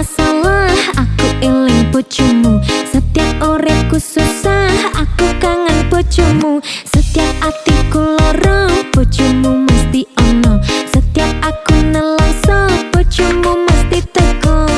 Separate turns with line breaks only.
masalah Aku iling pucumu Setiap orekku susah Aku kangen pucumu Setiap atiku lorong pucumu mesti ono. Setiap aku nelosok, pucumu mesti teguh.